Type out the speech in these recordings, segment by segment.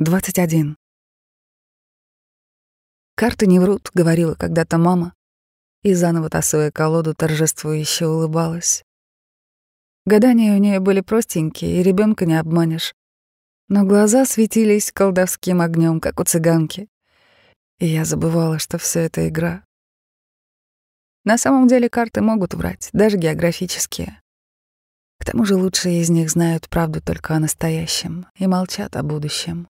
21. «Карты не врут», — говорила когда-то мама, и заново тасуя колоду, торжествующе улыбалась. Гадания у нее были простенькие, и ребенка не обманешь. Но глаза светились колдовским огнем, как у цыганки. И я забывала, что все это игра. На самом деле карты могут врать, даже географические. К тому же лучшие из них знают правду только о настоящем и молчат о будущем.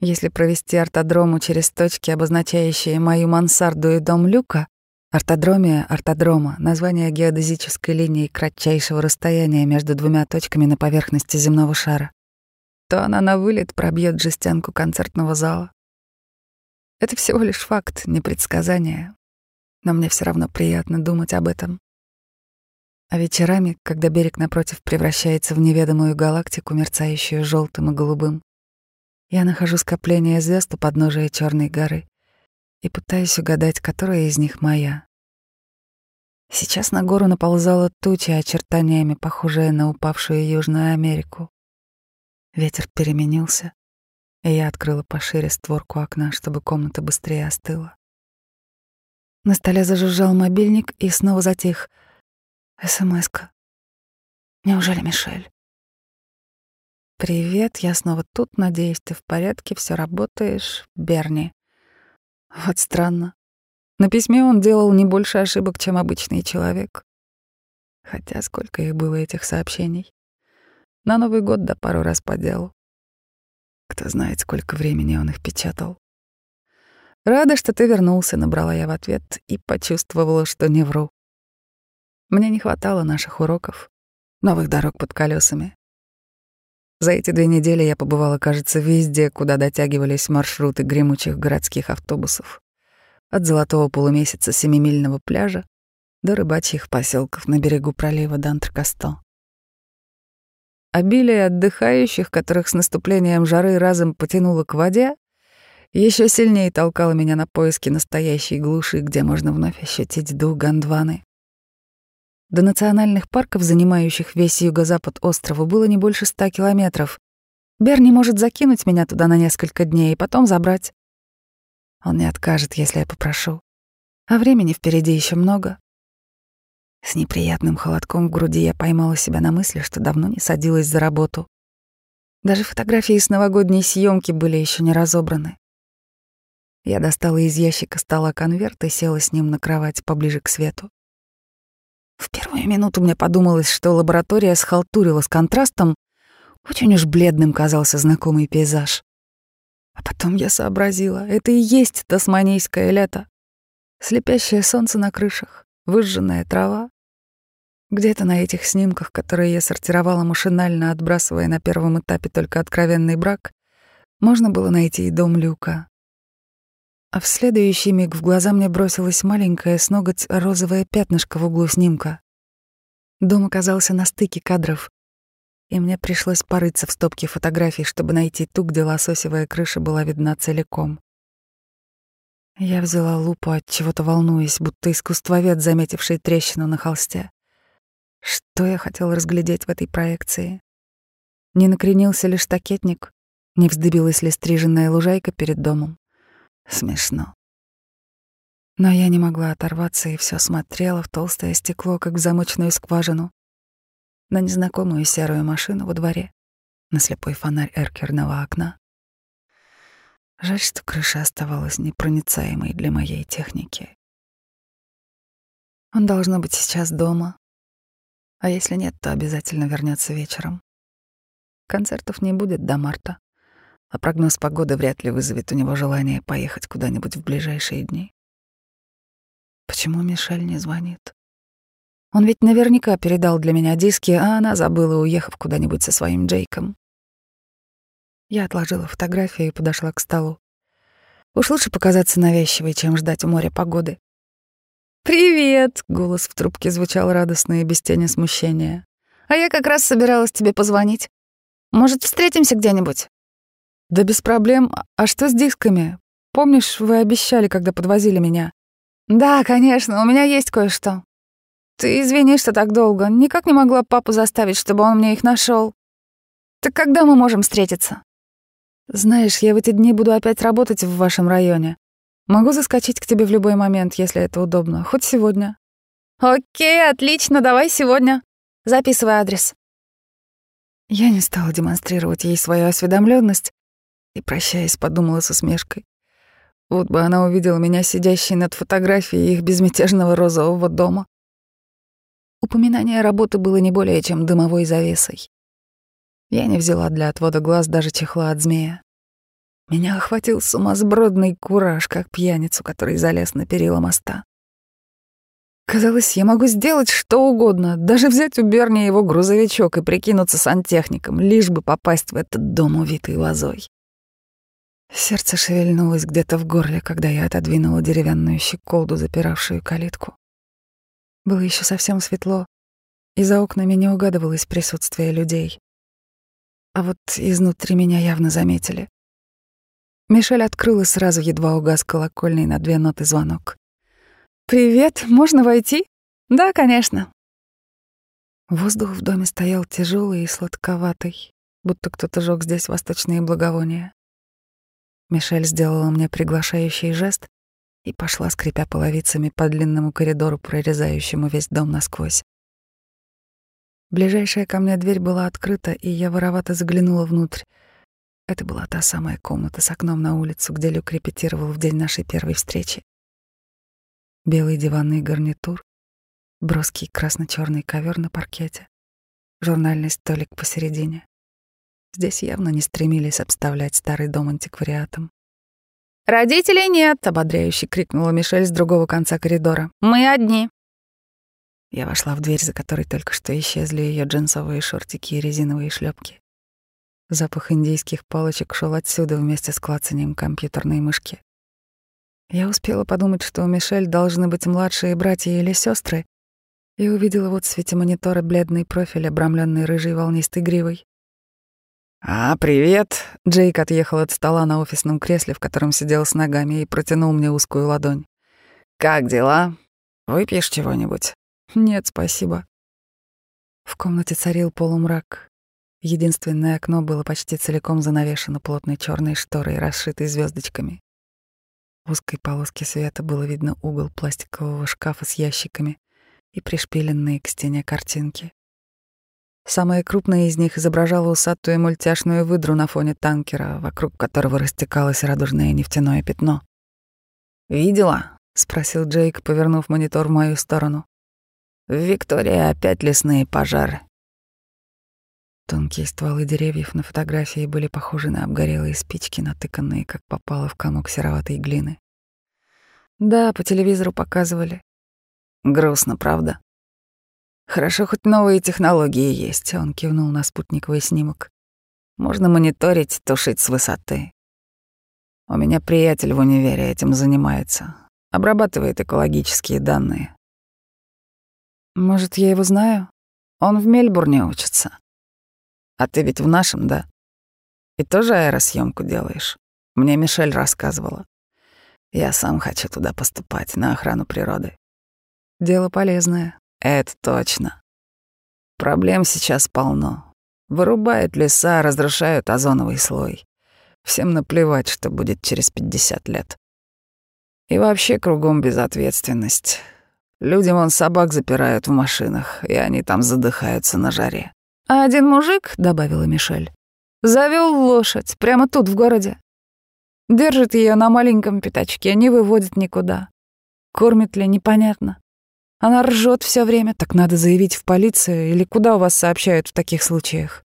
Если провести ортодрому через точки, обозначающие мою мансарду и дом Люка, ортодромия ортодрома — название геодезической линии кратчайшего расстояния между двумя точками на поверхности земного шара, то она на вылет пробьет жестянку концертного зала. Это всего лишь факт, не предсказание, но мне все равно приятно думать об этом. А вечерами, когда берег напротив превращается в неведомую галактику, мерцающую желтым и голубым, я нахожу скопление звезд у подножия Черной горы и пытаюсь угадать, которая из них моя. Сейчас на гору наползала туча очертаниями, похожая на упавшую Южную Америку. Ветер переменился, и я открыла пошире створку окна, чтобы комната быстрее остыла. На столе зажужжал мобильник и снова затих. СМС-ка. Неужели Мишель? «Привет, я снова тут, надеюсь, ты в порядке, все работаешь, Берни». Вот странно. На письме он делал не больше ошибок, чем обычный человек. Хотя сколько их было, этих сообщений. На Новый год да пару раз по делу. Кто знает, сколько времени он их печатал. «Рада, что ты вернулся», — набрала я в ответ и почувствовала, что не вру. Мне не хватало наших уроков, новых дорог под колесами, за эти две недели я побывала, кажется, везде, куда дотягивались маршруты гремучих городских автобусов. От золотого полумесяца семимильного пляжа до рыбачьих поселков на берегу пролива Дантркасто. Обилие отдыхающих, которых с наступлением жары разом потянуло к воде, еще сильнее толкало меня на поиски настоящей глуши, где можно вновь ощутить дух Гондваны. До национальных парков, занимающих весь юго-запад острова, было не больше ста километров. Берни может закинуть меня туда на несколько дней и потом забрать. Он не откажет, если я попрошу. А времени впереди еще много. С неприятным холодком в груди я поймала себя на мысли, что давно не садилась за работу. Даже фотографии с новогодней съемки были еще не разобраны. Я достала из ящика стола конверт и села с ним на кровать поближе к свету. В первую минуту мне подумалось, что лаборатория схалтурила с контрастом. Очень уж бледным казался знакомый пейзаж. А потом я сообразила, это и есть тасманийское лето. Слепящее солнце на крышах, выжженная трава. Где-то на этих снимках, которые я сортировала машинально, отбрасывая на первом этапе только откровенный брак, можно было найти и дом Люка. А в следующий миг в глаза мне бросилось маленькое с ноготь розовое пятнышко в углу снимка. Дом оказался на стыке кадров, и мне пришлось порыться в стопке фотографий, чтобы найти ту, где лососевая крыша была видна целиком. Я взяла лупу, от чего-то волнуясь, будто искусствовед, заметивший трещину на холсте. Что я хотел разглядеть в этой проекции? Не накренился ли штакетник? Не вздыбилась ли стриженная лужайка перед домом? Смешно. Но я не могла оторваться и все смотрела в толстое стекло, как в замочную скважину, на незнакомую серую машину во дворе, на слепой фонарь эркерного окна. Жаль, что крыша оставалась непроницаемой для моей техники. Он должно быть сейчас дома, а если нет, то обязательно вернется вечером. Концертов не будет до марта а прогноз погоды вряд ли вызовет у него желание поехать куда-нибудь в ближайшие дни. Почему Мишель не звонит? Он ведь наверняка передал для меня диски, а она забыла, уехав куда-нибудь со своим Джейком. Я отложила фотографию и подошла к столу. Уж лучше показаться навязчивой, чем ждать у моря погоды. «Привет!» — голос в трубке звучал радостно и без тени смущения. «А я как раз собиралась тебе позвонить. Может, встретимся где-нибудь? Да без проблем. А что с дисками? Помнишь, вы обещали, когда подвозили меня? Да, конечно, у меня есть кое-что. Ты извини, что так долго. Никак не могла папу заставить, чтобы он мне их нашел. Так когда мы можем встретиться? Знаешь, я в эти дни буду опять работать в вашем районе. Могу заскочить к тебе в любой момент, если это удобно. Хоть сегодня. Окей, отлично, давай сегодня. Записывай адрес. Я не стала демонстрировать ей свою осведомленность и, прощаясь, подумала с усмешкой. Вот бы она увидела меня сидящей над фотографией их безмятежного розового дома. Упоминание работы было не более чем дымовой завесой. Я не взяла для отвода глаз даже чехла от змея. Меня охватил сумасбродный кураж, как пьяницу, который залез на перила моста. Казалось, я могу сделать что угодно, даже взять у Берни его грузовичок и прикинуться сантехником, лишь бы попасть в этот дом, увитый лозой. Сердце шевельнулось где-то в горле, когда я отодвинула деревянную щеколду, запиравшую калитку. Было еще совсем светло, и за окнами не угадывалось присутствие людей. А вот изнутри меня явно заметили. Мишель открыла сразу, едва угас колокольный на две ноты звонок. «Привет, можно войти?» «Да, конечно». Воздух в доме стоял тяжелый и сладковатый, будто кто-то жёг здесь восточные благовония. Мишель сделала мне приглашающий жест и пошла, скрипя половицами по длинному коридору, прорезающему весь дом насквозь. Ближайшая ко мне дверь была открыта, и я воровато заглянула внутрь. Это была та самая комната с окном на улицу, где Люк репетировал в день нашей первой встречи. Белый диванный гарнитур, броский красно-черный ковер на паркете, журнальный столик посередине. Здесь явно не стремились обставлять старый дом антиквариатом. «Родителей нет!» — ободряюще крикнула Мишель с другого конца коридора. «Мы одни!» Я вошла в дверь, за которой только что исчезли ее джинсовые шортики и резиновые шлепки. Запах индийских палочек шел отсюда вместе с клацанием компьютерной мышки. Я успела подумать, что у Мишель должны быть младшие братья или сестры, и увидела вот в свете монитора бледный профиль, обрамленный рыжей волнистой гривой. «А, привет!» Джейк отъехал от стола на офисном кресле, в котором сидел с ногами, и протянул мне узкую ладонь. «Как дела? Выпьешь чего-нибудь?» «Нет, спасибо». В комнате царил полумрак. Единственное окно было почти целиком занавешено плотной черной шторой, расшитой звездочками. В узкой полоске света было видно угол пластикового шкафа с ящиками и пришпиленные к стене картинки. Самая крупная из них изображала усатую мультяшную выдру на фоне танкера, вокруг которого растекалось радужное нефтяное пятно. «Видела?» — спросил Джейк, повернув монитор в мою сторону. «В Виктории опять лесные пожары. Тонкие стволы деревьев на фотографии были похожи на обгорелые спички, натыканные, как попало в комок сероватой глины. Да, по телевизору показывали. Грустно, правда? Хорошо, хоть новые технологии есть, он кивнул на спутниковый снимок. Можно мониторить, тушить с высоты. У меня приятель в универе этим занимается. Обрабатывает экологические данные. Может, я его знаю? Он в Мельбурне учится. А ты ведь в нашем, да? И тоже аэросъемку делаешь? Мне Мишель рассказывала. Я сам хочу туда поступать, на охрану природы. Дело полезное. Это точно. Проблем сейчас полно. Вырубают леса, разрушают озоновый слой. Всем наплевать, что будет через 50 лет. И вообще кругом безответственность. Людям он собак запирают в машинах, и они там задыхаются на жаре. А один мужик, — добавила Мишель, — завел лошадь прямо тут, в городе. Держит ее на маленьком пятачке, не выводит никуда. Кормит ли, непонятно. Она ржет все время, так надо заявить в полицию или куда у вас сообщают в таких случаях?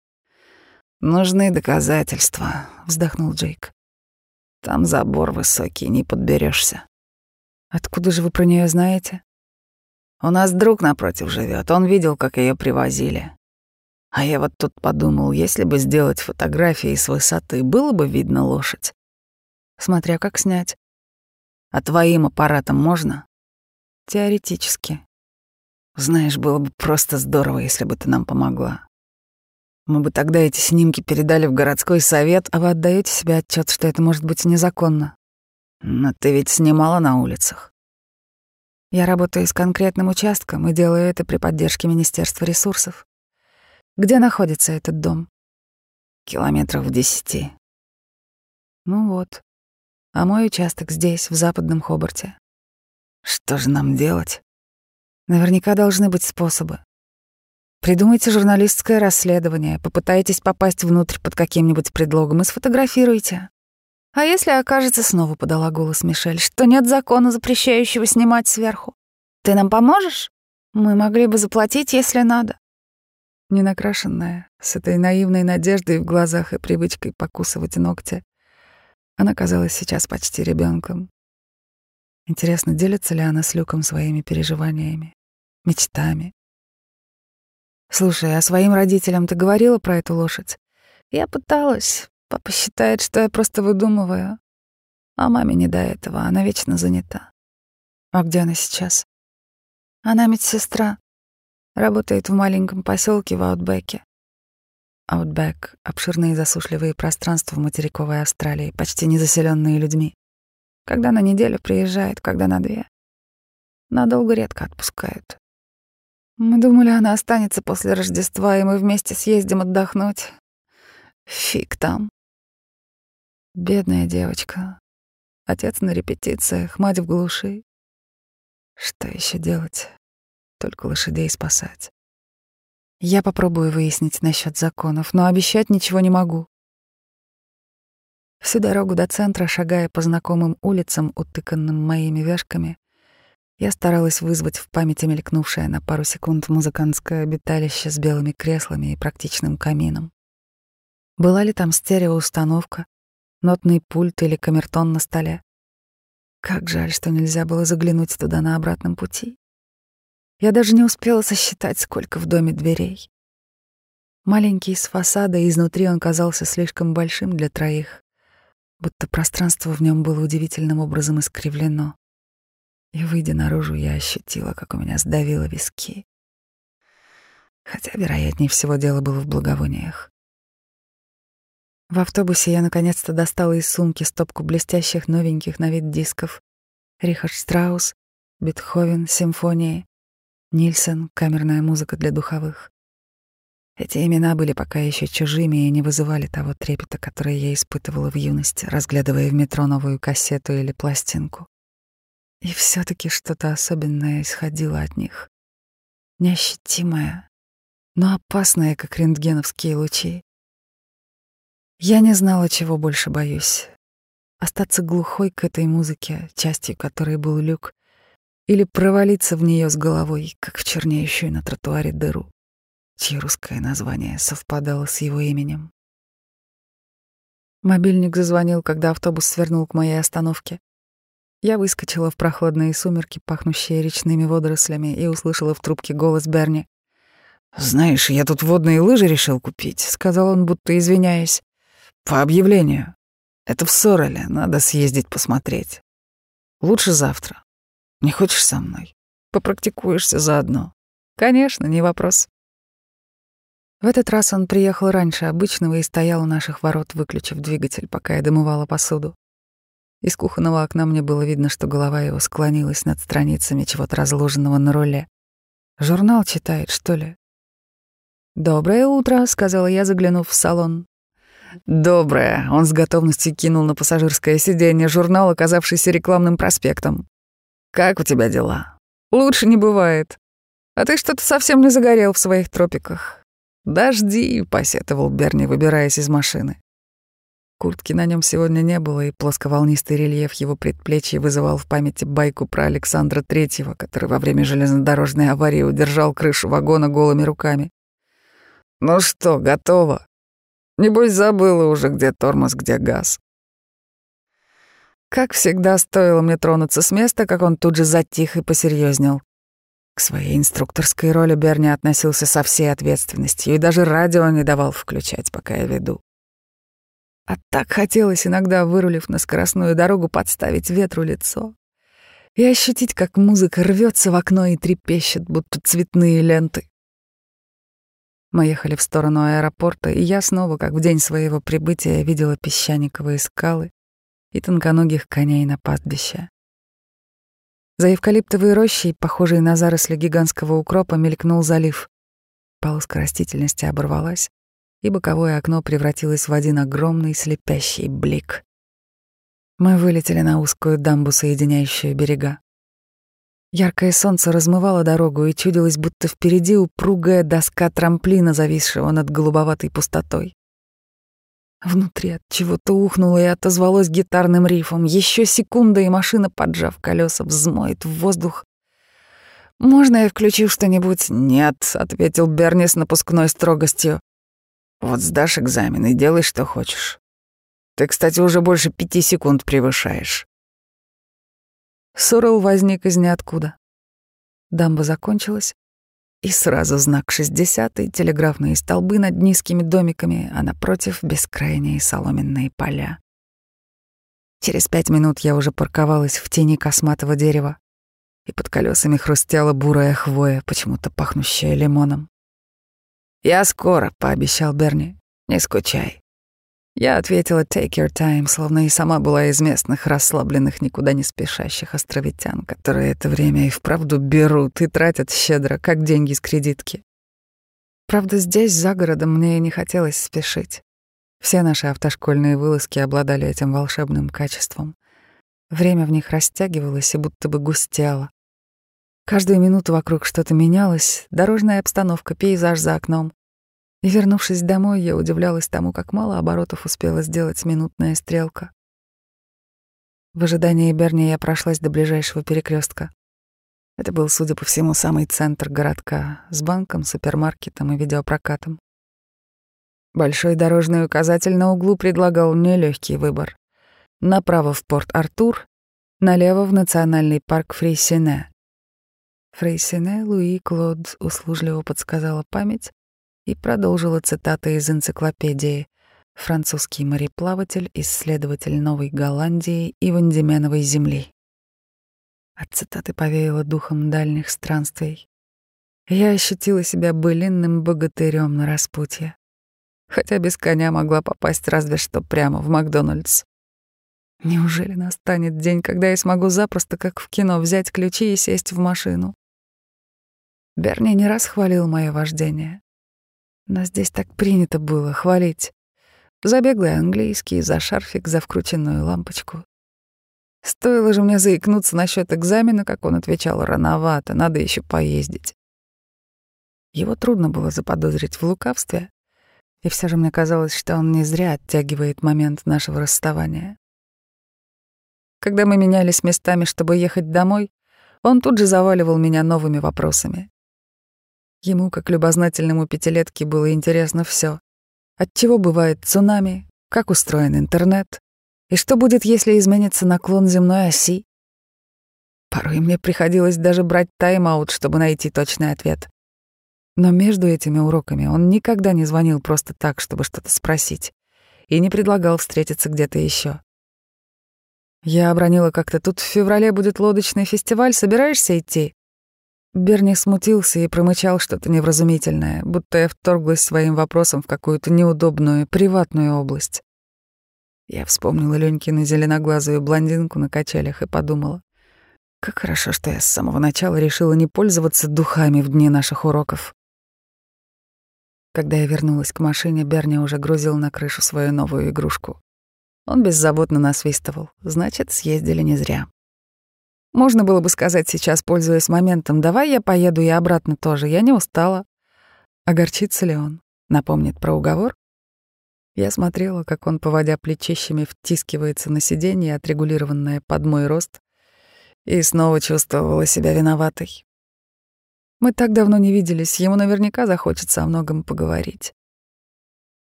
Нужны доказательства, вздохнул Джейк. Там забор высокий, не подберешься. Откуда же вы про нее знаете? У нас друг напротив живет, он видел, как ее привозили. А я вот тут подумал, если бы сделать фотографии с высоты, было бы видно лошадь. Смотря как снять. А твоим аппаратом можно? Теоретически. Знаешь, было бы просто здорово, если бы ты нам помогла. Мы бы тогда эти снимки передали в городской совет, а вы отдаете себе отчет, что это может быть незаконно. Но ты ведь снимала на улицах. Я работаю с конкретным участком и делаю это при поддержке Министерства ресурсов. Где находится этот дом? Километров в десяти. Ну вот. А мой участок здесь, в западном Хобарте. Что же нам делать? Наверняка должны быть способы. Придумайте журналистское расследование, попытайтесь попасть внутрь под каким-нибудь предлогом и сфотографируйте. А если окажется, снова подала голос Мишель, что нет закона, запрещающего снимать сверху? Ты нам поможешь? Мы могли бы заплатить, если надо. Ненакрашенная, с этой наивной надеждой в глазах и привычкой покусывать ногти, она казалась сейчас почти ребенком. Интересно, делится ли она с Люком своими переживаниями, мечтами? Слушай, а своим родителям ты говорила про эту лошадь? Я пыталась. Папа считает, что я просто выдумываю. А маме не до этого, она вечно занята. А где она сейчас? Она медсестра. Работает в маленьком поселке в Аутбеке. Аутбек — обширные засушливые пространства в материковой Австралии, почти не заселенные людьми. Когда на неделю приезжает, когда на две. Надолго редко отпускают. Мы думали, она останется после Рождества, и мы вместе съездим отдохнуть. Фиг там. Бедная девочка. Отец на репетициях, мать в глуши. Что еще делать? Только лошадей спасать. Я попробую выяснить насчет законов, но обещать ничего не могу. Всю дорогу до центра, шагая по знакомым улицам, утыканным моими вешками, я старалась вызвать в памяти мелькнувшее на пару секунд музыкантское обиталище с белыми креслами и практичным камином. Была ли там стереоустановка, нотный пульт или камертон на столе? Как жаль, что нельзя было заглянуть туда на обратном пути. Я даже не успела сосчитать, сколько в доме дверей. Маленький с фасада, изнутри он казался слишком большим для троих, будто пространство в нем было удивительным образом искривлено. И, выйдя наружу, я ощутила, как у меня сдавило виски. Хотя, вероятнее всего, дело было в благовониях. В автобусе я наконец-то достала из сумки стопку блестящих новеньких на вид дисков. Рихард Штраус, Бетховен, симфонии, Нильсон, камерная музыка для духовых. Эти имена были пока еще чужими и не вызывали того трепета, который я испытывала в юности, разглядывая в метро новую кассету или пластинку. И все таки что-то особенное исходило от них. Неощутимое, но опасное, как рентгеновские лучи. Я не знала, чего больше боюсь. Остаться глухой к этой музыке, частью которой был люк, или провалиться в нее с головой, как в чернеющую на тротуаре дыру, чье русское название совпадало с его именем. Мобильник зазвонил, когда автобус свернул к моей остановке. Я выскочила в прохладные сумерки, пахнущие речными водорослями, и услышала в трубке голос Берни. «Знаешь, я тут водные лыжи решил купить», — сказал он, будто извиняясь. «По объявлению. Это в Сореле, надо съездить посмотреть. Лучше завтра. Не хочешь со мной? Попрактикуешься заодно. Конечно, не вопрос. В этот раз он приехал раньше обычного и стоял у наших ворот, выключив двигатель, пока я домывала посуду. Из кухонного окна мне было видно, что голова его склонилась над страницами чего-то разложенного на руле. Журнал читает, что ли? «Доброе утро», — сказала я, заглянув в салон. «Доброе». Он с готовностью кинул на пассажирское сиденье журнал, оказавшийся рекламным проспектом. Как у тебя дела? Лучше не бывает. А ты что-то совсем не загорел в своих тропиках. Дожди, посетовал Берни, выбираясь из машины. Куртки на нем сегодня не было, и плосковолнистый рельеф его предплечья вызывал в памяти байку про Александра Третьего, который во время железнодорожной аварии удержал крышу вагона голыми руками. «Ну что, готово? Небось, забыла уже, где тормоз, где газ». Как всегда, стоило мне тронуться с места, как он тут же затих и посерьезнел. К своей инструкторской роли Берни относился со всей ответственностью и даже радио не давал включать, пока я веду. А так хотелось иногда, вырулив на скоростную дорогу, подставить ветру лицо и ощутить, как музыка рвется в окно и трепещет, будто цветные ленты. Мы ехали в сторону аэропорта, и я снова, как в день своего прибытия, видела песчаниковые скалы, и тонконогих коней на пастбище. За эвкалиптовой рощей, похожей на заросли гигантского укропа, мелькнул залив. Полоска растительности оборвалась, и боковое окно превратилось в один огромный слепящий блик. Мы вылетели на узкую дамбу, соединяющую берега. Яркое солнце размывало дорогу, и чудилось, будто впереди упругая доска трамплина, зависшего над голубоватой пустотой. Внутри от чего-то ухнуло и отозвалось гитарным рифом. Еще секунда, и машина, поджав колеса, взмоет в воздух. «Можно я включу что-нибудь?» «Нет», — ответил Берни с напускной строгостью. «Вот сдашь экзамен и делай, что хочешь. Ты, кстати, уже больше пяти секунд превышаешь». Сорел возник из ниоткуда. Дамба закончилась, и сразу знак 60 и телеграфные столбы над низкими домиками, а напротив — бескрайние соломенные поля. Через пять минут я уже парковалась в тени косматого дерева, и под колесами хрустела бурая хвоя, почему-то пахнущая лимоном. «Я скоро», — пообещал Берни. «Не скучай». Я ответила «take your time», словно и сама была из местных расслабленных, никуда не спешащих островитян, которые это время и вправду берут и тратят щедро, как деньги с кредитки. Правда, здесь, за городом, мне и не хотелось спешить. Все наши автошкольные вылазки обладали этим волшебным качеством. Время в них растягивалось и будто бы густело. Каждую минуту вокруг что-то менялось, дорожная обстановка, пейзаж за окном. И, вернувшись домой, я удивлялась тому, как мало оборотов успела сделать минутная стрелка. В ожидании Берни я прошлась до ближайшего перекрестка. Это был, судя по всему, самый центр городка, с банком, супермаркетом и видеопрокатом. Большой дорожный указатель на углу предлагал мне легкий выбор. Направо в Порт-Артур, налево в национальный парк Фрейсене. Фрейсене Луи Клод услужливо подсказала память, и продолжила цитата из энциклопедии «Французский мореплаватель, исследователь Новой Голландии и Вандеменовой земли». От цитаты повеяло духом дальних странствий. Я ощутила себя былинным богатырем на распутье, хотя без коня могла попасть разве что прямо в Макдональдс. Неужели настанет день, когда я смогу запросто, как в кино, взять ключи и сесть в машину? Берни не раз хвалил мое вождение. Но здесь так принято было хвалить. За беглый английский, за шарфик, за вкрученную лампочку. Стоило же мне заикнуться насчет экзамена, как он отвечал рановато, надо еще поездить. Его трудно было заподозрить в лукавстве, и все же мне казалось, что он не зря оттягивает момент нашего расставания. Когда мы менялись местами, чтобы ехать домой, он тут же заваливал меня новыми вопросами. Ему, как любознательному пятилетке, было интересно все: От чего бывает цунами, как устроен интернет, и что будет, если изменится наклон земной оси. Порой мне приходилось даже брать тайм-аут, чтобы найти точный ответ. Но между этими уроками он никогда не звонил просто так, чтобы что-то спросить, и не предлагал встретиться где-то еще. Я обронила как-то, тут в феврале будет лодочный фестиваль, собираешься идти? Берни смутился и промычал что-то невразумительное, будто я вторглась своим вопросом в какую-то неудобную, приватную область. Я вспомнила Ленькину зеленоглазую блондинку на качелях и подумала, как хорошо, что я с самого начала решила не пользоваться духами в дни наших уроков. Когда я вернулась к машине, Берни уже грузил на крышу свою новую игрушку. Он беззаботно насвистывал, значит, съездили не зря. Можно было бы сказать сейчас, пользуясь моментом, давай я поеду и обратно тоже, я не устала. Огорчится ли он? Напомнит про уговор? Я смотрела, как он, поводя плечищами, втискивается на сиденье, отрегулированное под мой рост, и снова чувствовала себя виноватой. Мы так давно не виделись, ему наверняка захочется о многом поговорить.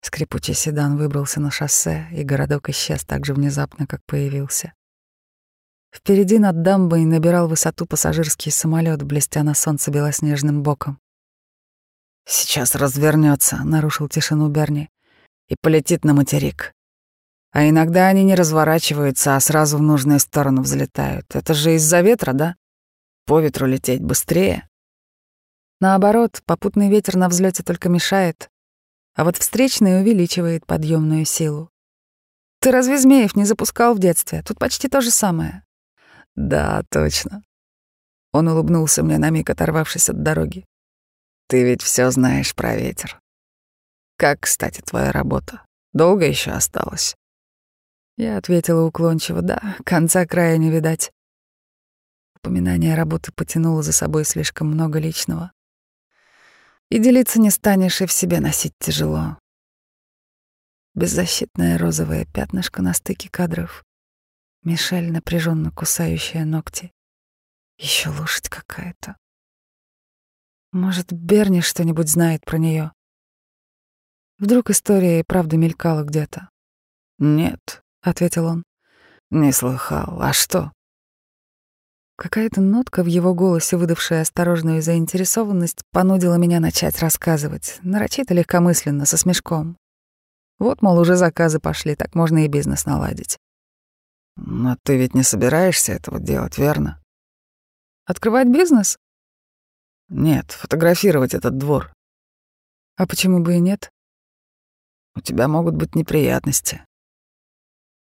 Скрипучий седан выбрался на шоссе, и городок исчез так же внезапно, как появился. Впереди над дамбой набирал высоту пассажирский самолет, блестя на солнце белоснежным боком. «Сейчас развернется, нарушил тишину Берни, — «и полетит на материк. А иногда они не разворачиваются, а сразу в нужную сторону взлетают. Это же из-за ветра, да? По ветру лететь быстрее». Наоборот, попутный ветер на взлете только мешает, а вот встречный увеличивает подъемную силу. Ты разве змеев не запускал в детстве? Тут почти то же самое. Да, точно. Он улыбнулся мне на миг, оторвавшись от дороги. Ты ведь все знаешь про ветер. Как, кстати, твоя работа? Долго еще осталось? Я ответила уклончиво, да, конца края не видать. Упоминание работы потянуло за собой слишком много личного. И делиться не станешь, и в себе носить тяжело. Беззащитное розовое пятнышко на стыке кадров. Мишель, напряженно кусающая ногти. Еще лошадь какая-то. Может, Берни что-нибудь знает про нее? Вдруг история и правда мелькала где-то. «Нет», — ответил он. «Не слыхал. А что?» Какая-то нотка в его голосе, выдавшая осторожную заинтересованность, понудила меня начать рассказывать, нарочито легкомысленно, со смешком. Вот, мол, уже заказы пошли, так можно и бизнес наладить. Но ты ведь не собираешься этого делать, верно? Открывать бизнес? Нет, фотографировать этот двор. А почему бы и нет? У тебя могут быть неприятности.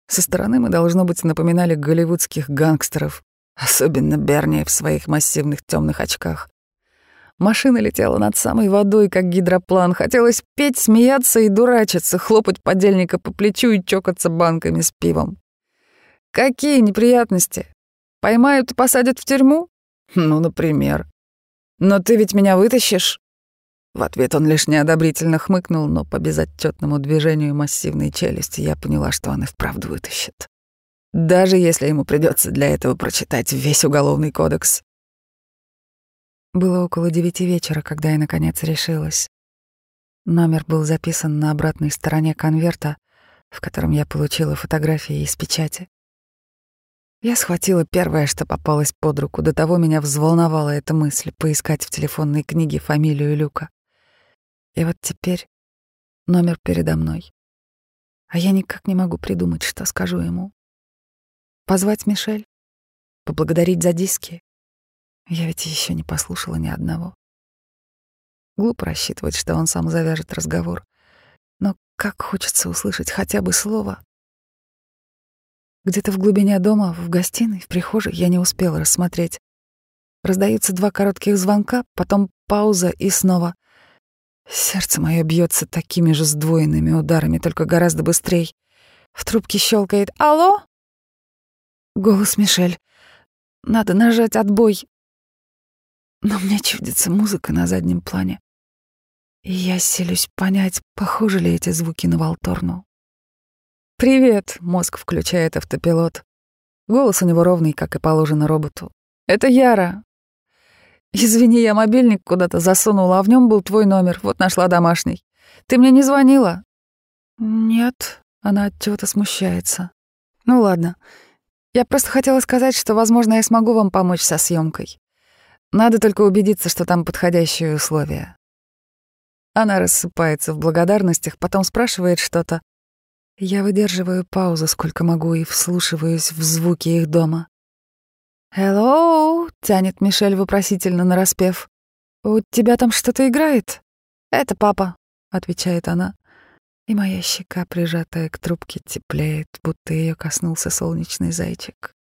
Со стороны мы, должно быть, напоминали голливудских гангстеров, особенно Берни в своих массивных темных очках. Машина летела над самой водой, как гидроплан. Хотелось петь, смеяться и дурачиться, хлопать подельника по плечу и чокаться банками с пивом. Какие неприятности? Поймают и посадят в тюрьму? Ну, например. Но ты ведь меня вытащишь? В ответ он лишь неодобрительно хмыкнул, но по безотчетному движению массивной челюсти я поняла, что он и вправду вытащит. Даже если ему придется для этого прочитать весь уголовный кодекс. Было около девяти вечера, когда я наконец решилась. Номер был записан на обратной стороне конверта, в котором я получила фотографии из печати. Я схватила первое, что попалось под руку. До того меня взволновала эта мысль поискать в телефонной книге фамилию Люка. И вот теперь номер передо мной. А я никак не могу придумать, что скажу ему. Позвать Мишель? Поблагодарить за диски? Я ведь еще не послушала ни одного. Глупо рассчитывать, что он сам завяжет разговор. Но как хочется услышать хотя бы слово. Где-то в глубине дома, в гостиной, в прихожей я не успела рассмотреть. Раздаются два коротких звонка, потом пауза и снова — Сердце мое бьется такими же сдвоенными ударами, только гораздо быстрее. В трубке щелкает «Алло?» Голос Мишель. Надо нажать отбой. Но мне чудится музыка на заднем плане. И я селюсь понять, похожи ли эти звуки на Волторну. «Привет», — мозг включает автопилот. Голос у него ровный, как и положено роботу. «Это Яра. «Извини, я мобильник куда-то засунула, а в нем был твой номер. Вот нашла домашний. Ты мне не звонила?» «Нет», — она от чего-то смущается. «Ну ладно. Я просто хотела сказать, что, возможно, я смогу вам помочь со съемкой. Надо только убедиться, что там подходящие условия». Она рассыпается в благодарностях, потом спрашивает что-то. Я выдерживаю паузу, сколько могу, и вслушиваюсь в звуки их дома. «Hello!» — тянет Мишель вопросительно нараспев. «У тебя там что-то играет?» «Это папа», — отвечает она. И моя щека, прижатая к трубке, теплеет, будто ее коснулся солнечный зайчик.